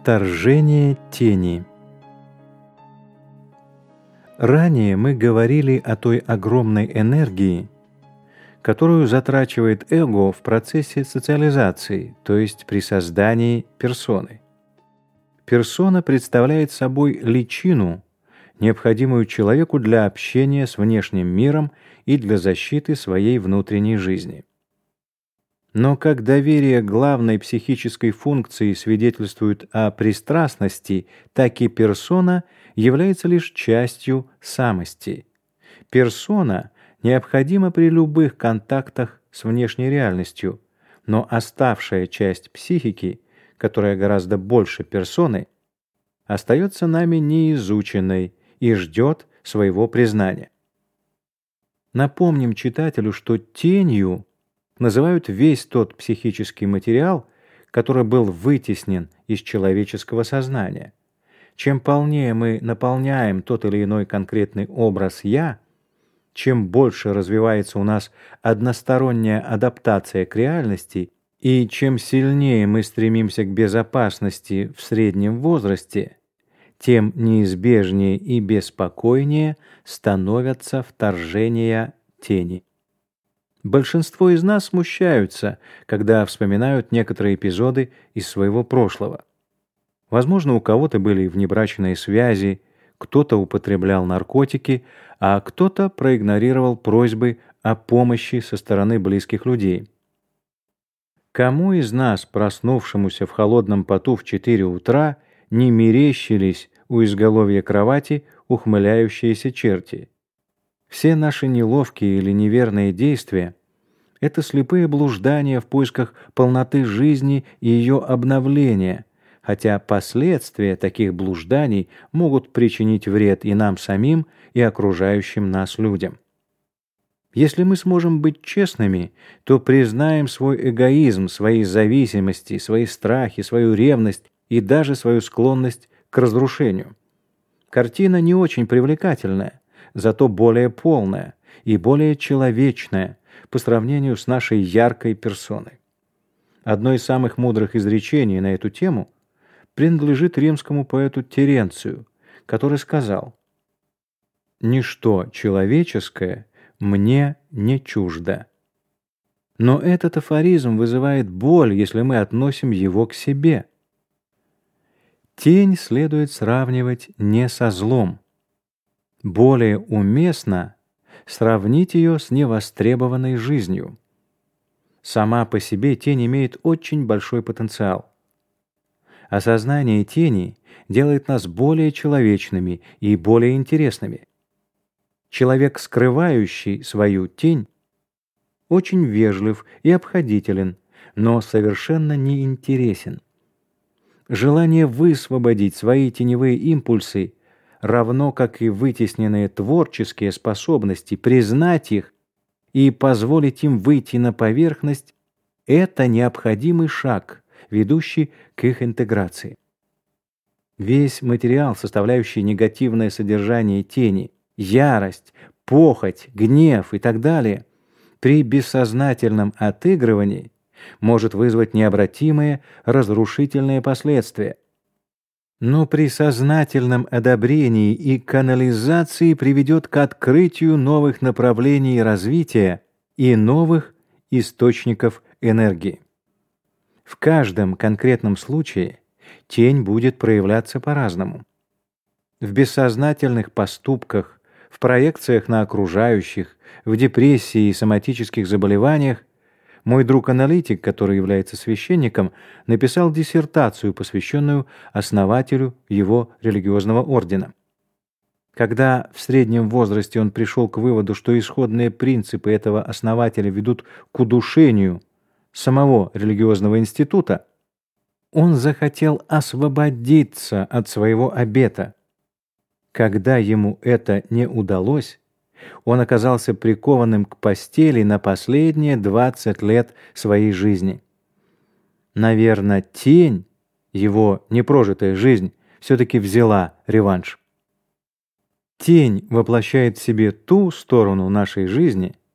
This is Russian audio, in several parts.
Вторжение тени Ранее мы говорили о той огромной энергии, которую затрачивает эго в процессе социализации, то есть при создании персоны. Персона представляет собой личину, необходимую человеку для общения с внешним миром и для защиты своей внутренней жизни. Но как доверие главной психической функции свидетельствует о пристрастности, так и персона является лишь частью самости. Персона необходима при любых контактах с внешней реальностью, но оставшая часть психики, которая гораздо больше персоны, остается нами неизученной и ждет своего признания. Напомним читателю, что тенью называют весь тот психический материал, который был вытеснен из человеческого сознания. Чем полнее мы наполняем тот или иной конкретный образ «я», чем больше развивается у нас односторонняя адаптация к реальности, и чем сильнее мы стремимся к безопасности в среднем возрасте, тем неизбежнее и беспокойнее становятся вторжения тени. Большинство из нас смущаются, когда вспоминают некоторые эпизоды из своего прошлого. Возможно, у кого-то были внебрачные связи, кто-то употреблял наркотики, а кто-то проигнорировал просьбы о помощи со стороны близких людей. Кому из нас, проснувшемуся в холодном поту в 4 утра, не мерещились у изголовья кровати ухмыляющиеся черти? Все наши неловкие или неверные действия — это слепые блуждания в поисках полноты жизни и ее обновления — хотя последствия таких блужданий могут причинить вред и нам самим, и окружающим нас людям. Если мы сможем быть честными, то признаем свой эгоизм, свои зависимости, свои страхи, свою ревность и даже свою склонность к разрушению. Картина не очень привлекательная, зато более полная и более человечная по сравнению с нашей яркой персоной. Одно из самых мудрых изречений на эту тему принадлежит римскому поэту Теренцию, который сказал «Ничто человеческое мне не чуждо». Но этот афоризм вызывает боль, если мы относим его к себе. Тень следует сравнивать не со злом. Более уместно сравнить ее с невостребованной жизнью. Сама по себе тень имеет очень большой потенциал. Осознание тени делает нас более человечными и более интересными. Человек, скрывающий свою тень, очень вежлив и обходителен, но совершенно не интересен. Желание высвободить свои теневые импульсы, равно как и вытесненные творческие способности, признать их и позволить им выйти на поверхность – это необходимый шаг – ведущий к их интеграции. Весь материал, составляющий негативное содержание тени, ярость, похоть, гнев и так далее, при бессознательном отыгрывании может вызвать необратимые разрушительные последствия. Но при сознательном одобрении и канализации приведет к открытию новых направлений развития и новых источников энергии. В каждом конкретном случае тень будет проявляться по-разному. В бессознательных поступках, в проекциях на окружающих, в депрессии и соматических заболеваниях мой друг-аналитик, который является священником, написал диссертацию, посвященную основателю его религиозного ордена. Когда в среднем возрасте он пришел к выводу, что исходные принципы этого основателя ведут к удушению самого религиозного института, он захотел освободиться от своего обета. Когда ему это не удалось, он оказался прикованным к постели на последние 20 лет своей жизни. Наверное, тень, его непрожитая жизнь, все-таки взяла реванш. Тень воплощает в себе ту сторону нашей жизни –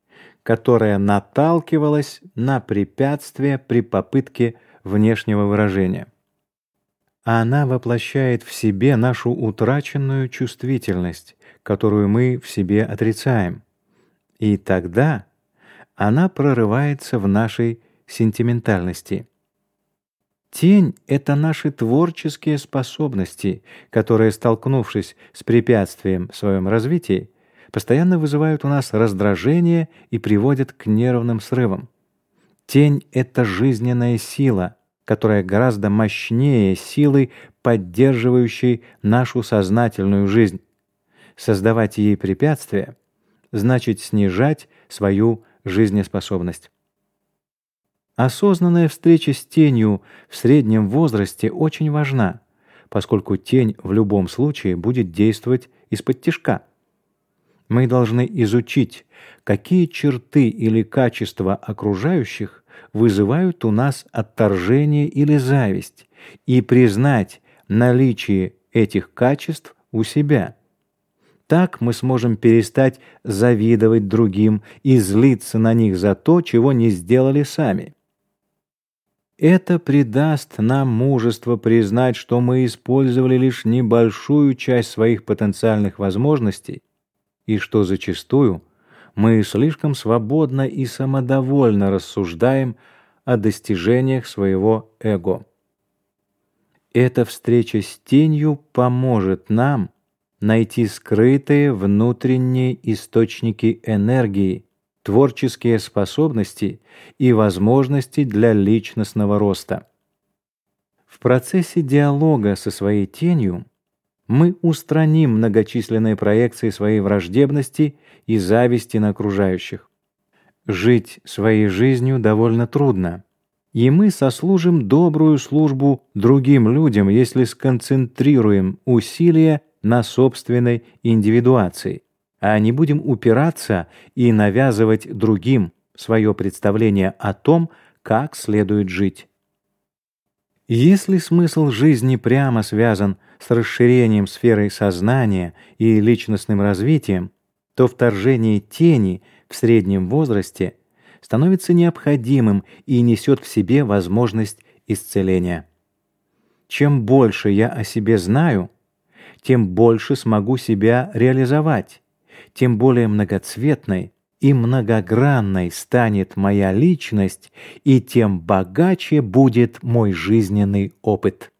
которая наталкивалась на препятствия при попытке внешнего выражения. Она воплощает в себе нашу утраченную чувствительность, которую мы в себе отрицаем. И тогда она прорывается в нашей сентиментальности. Тень — это наши творческие способности, которые, столкнувшись с препятствием в своем развитии, постоянно вызывают у нас раздражение и приводят к нервным срывам. Тень — это жизненная сила, которая гораздо мощнее силы, поддерживающей нашу сознательную жизнь. Создавать ей препятствия значит снижать свою жизнеспособность. Осознанная встреча с тенью в среднем возрасте очень важна, поскольку тень в любом случае будет действовать из-под тишка. Мы должны изучить, какие черты или качества окружающих вызывают у нас отторжение или зависть, и признать наличие этих качеств у себя. Так мы сможем перестать завидовать другим и злиться на них за то, чего не сделали сами. Это придаст нам мужество признать, что мы использовали лишь небольшую часть своих потенциальных возможностей и что зачастую мы слишком свободно и самодовольно рассуждаем о достижениях своего эго. Эта встреча с тенью поможет нам найти скрытые внутренние источники энергии, творческие способности и возможности для личностного роста. В процессе диалога со своей тенью мы устраним многочисленные проекции своей враждебности и зависти на окружающих. Жить своей жизнью довольно трудно, и мы сослужим добрую службу другим людям, если сконцентрируем усилия на собственной индивидуации, а не будем упираться и навязывать другим свое представление о том, как следует жить. Если смысл жизни прямо связан с расширением сферы сознания и личностным развитием, то вторжение тени в среднем возрасте становится необходимым и несет в себе возможность исцеления. Чем больше я о себе знаю, тем больше смогу себя реализовать, тем более многоцветной и многогранной станет моя личность, и тем богаче будет мой жизненный опыт.